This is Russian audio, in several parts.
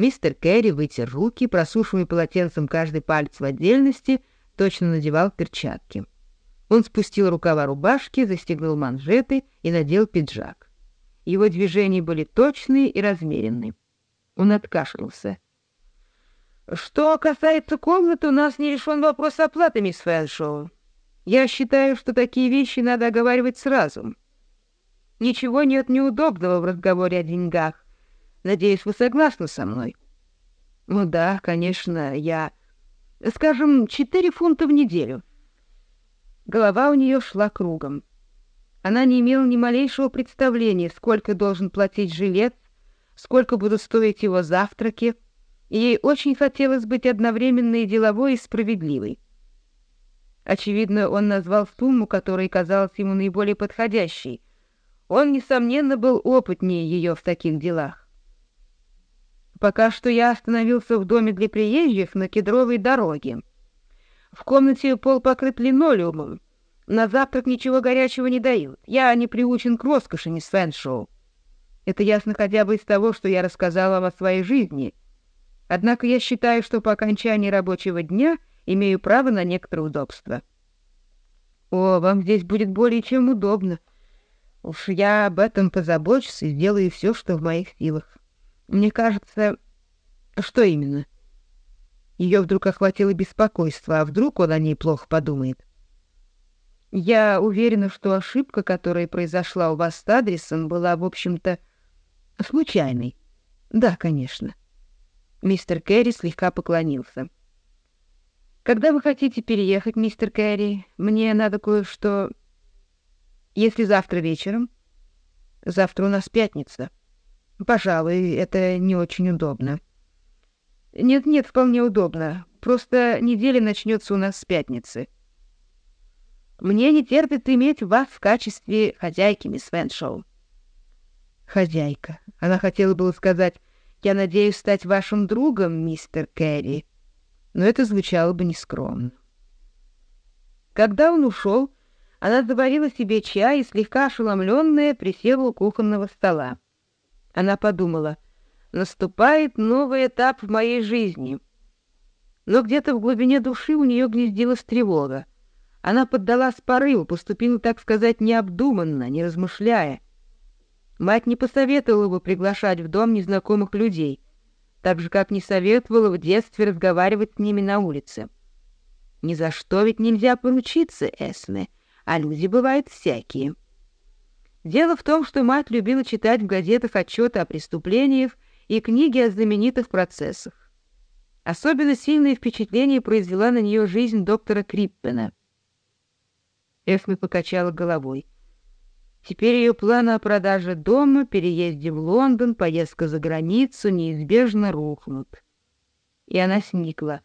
Мистер Керри вытер руки, просушивая полотенцем каждый палец в отдельности, точно надевал перчатки. Он спустил рукава рубашки, застегнул манжеты и надел пиджак. Его движения были точные и размеренные. Он откашлялся. «Что касается комнаты, у нас не решен вопрос оплаты, мисс Фэншоу. Я считаю, что такие вещи надо оговаривать сразу. Ничего нет неудобного в разговоре о деньгах. Надеюсь, вы согласны со мной? Ну да, конечно, я... Скажем, четыре фунта в неделю. Голова у нее шла кругом. Она не имела ни малейшего представления, сколько должен платить жилец, сколько будут стоить его завтраки, ей очень хотелось быть одновременно и деловой, и справедливой. Очевидно, он назвал сумму, которая казалась ему наиболее подходящей. Он, несомненно, был опытнее ее в таких делах. Пока что я остановился в доме для приезжих на Кедровой дороге. В комнате пол покрыт линолеумом. На завтрак ничего горячего не дают. Я не приучен к роскоши, мисс Фэншоу. Это ясно хотя бы из того, что я рассказала вам о своей жизни. Однако я считаю, что по окончании рабочего дня имею право на некоторое удобство. О, вам здесь будет более чем удобно. Уж я об этом позабочусь и сделаю все, что в моих силах. Мне кажется, что именно? Ее вдруг охватило беспокойство, а вдруг он о ней плохо подумает. Я уверена, что ошибка, которая произошла у вас с адресом, была, в общем-то, случайной. Да, конечно. Мистер Кэрри слегка поклонился. Когда вы хотите переехать, мистер Кэрри, мне надо кое-что... Если завтра вечером? Завтра у нас пятница. — Пожалуй, это не очень удобно. Нет-нет, вполне удобно. Просто неделя начнется у нас с пятницы. Мне не терпит иметь вас в качестве хозяйки, мисс Фэншоу. Хозяйка. Она хотела было сказать, я надеюсь стать вашим другом, мистер Кэрри. Но это звучало бы нескромно. Когда он ушел, она заварила себе чай и, слегка ошеломленная, присела у кухонного стола. Она подумала, наступает новый этап в моей жизни. Но где-то в глубине души у нее гнездилась тревога. Она поддалась порыву, поступила, так сказать, необдуманно, не размышляя. Мать не посоветовала бы приглашать в дом незнакомых людей, так же, как не советовала в детстве разговаривать с ними на улице. Ни за что ведь нельзя поручиться, Эсме, а люди бывают всякие. Дело в том, что мать любила читать в газетах отчеты о преступлениях и книги о знаменитых процессах. Особенно сильное впечатление произвела на нее жизнь доктора Криппена. Эфми покачала головой. Теперь ее планы о продаже дома, переезде в Лондон, поездка за границу неизбежно рухнут. И она сникла,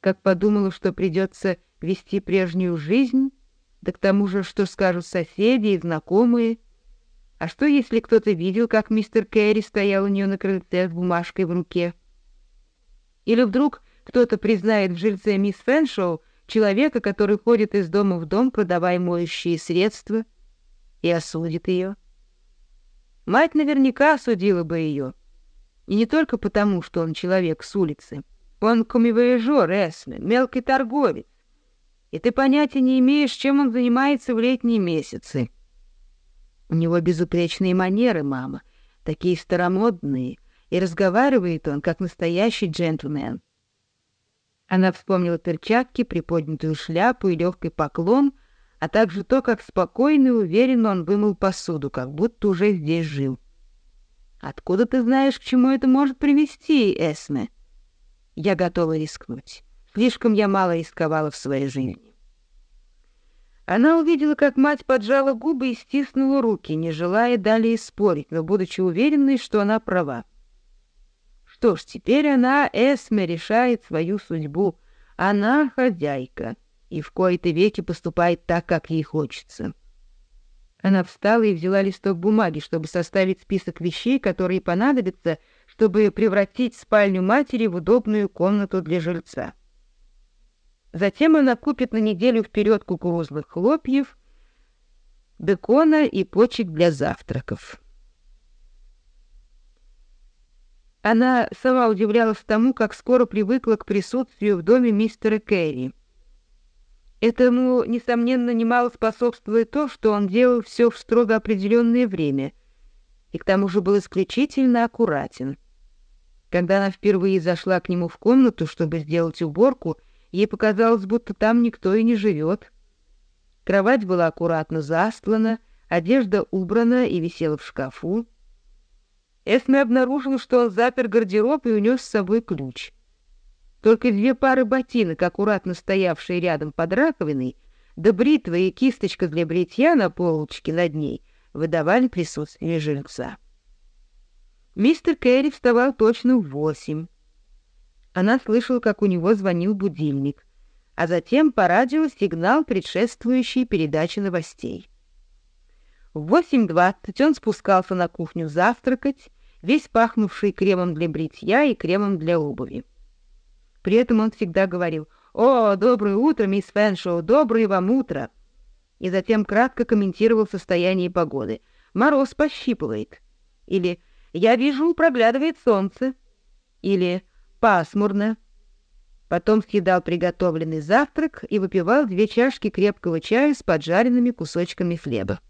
как подумала, что придется вести прежнюю жизнь, да к тому же, что скажут соседи и знакомые — а что, если кто-то видел, как мистер Кэрри стоял у нее на крыльце с бумажкой в руке? Или вдруг кто-то признает в жильце мисс Фэншоу человека, который ходит из дома в дом, продавая моющие средства, и осудит ее? Мать наверняка осудила бы ее. И не только потому, что он человек с улицы. Он комивояжер, Эсме, мелкий торговец. И ты понятия не имеешь, чем он занимается в летние месяцы. — у него безупречные манеры, мама, такие старомодные, и разговаривает он, как настоящий джентльмен. Она вспомнила перчатки, приподнятую шляпу и легкий поклон, а также то, как спокойно и уверенно он вымыл посуду, как будто уже здесь жил. «Откуда ты знаешь, к чему это может привести, Эсме?» «Я готова рискнуть. Слишком я мало рисковала в своей жизни». Она увидела, как мать поджала губы и стиснула руки, не желая далее спорить, но будучи уверенной, что она права. Что ж, теперь она, Эсме, решает свою судьбу. Она хозяйка и в кои-то веки поступает так, как ей хочется. Она встала и взяла листок бумаги, чтобы составить список вещей, которые понадобятся, чтобы превратить спальню матери в удобную комнату для жильца. Затем она купит на неделю вперед кукурузных хлопьев, бекона и почек для завтраков. Она сама удивлялась тому, как скоро привыкла к присутствию в доме мистера Кэрри. Этому, несомненно, немало способствует то, что он делал все в строго определенное время, и к тому же был исключительно аккуратен. Когда она впервые зашла к нему в комнату, чтобы сделать уборку, Ей показалось, будто там никто и не живет. Кровать была аккуратно застлана, одежда убрана и висела в шкафу. Эсме обнаружил, что он запер гардероб и унес с собой ключ. Только две пары ботинок, аккуратно стоявшие рядом под раковиной, да бритва и кисточка для бритья на полочке над ней выдавали присутствие жильца. Мистер Кэрри вставал точно в восемь. А Она слышала, как у него звонил будильник, а затем по радио сигнал, предшествующий передаче новостей. В 8.20 он спускался на кухню завтракать, весь пахнувший кремом для бритья и кремом для обуви. При этом он всегда говорил «О, доброе утро, мисс Фэншоу, доброе вам утро!» и затем кратко комментировал состояние погоды. «Мороз пощипывает» или «Я вижу, проглядывает солнце» или «Я пасмурно. Потом съедал приготовленный завтрак и выпивал две чашки крепкого чая с поджаренными кусочками хлеба.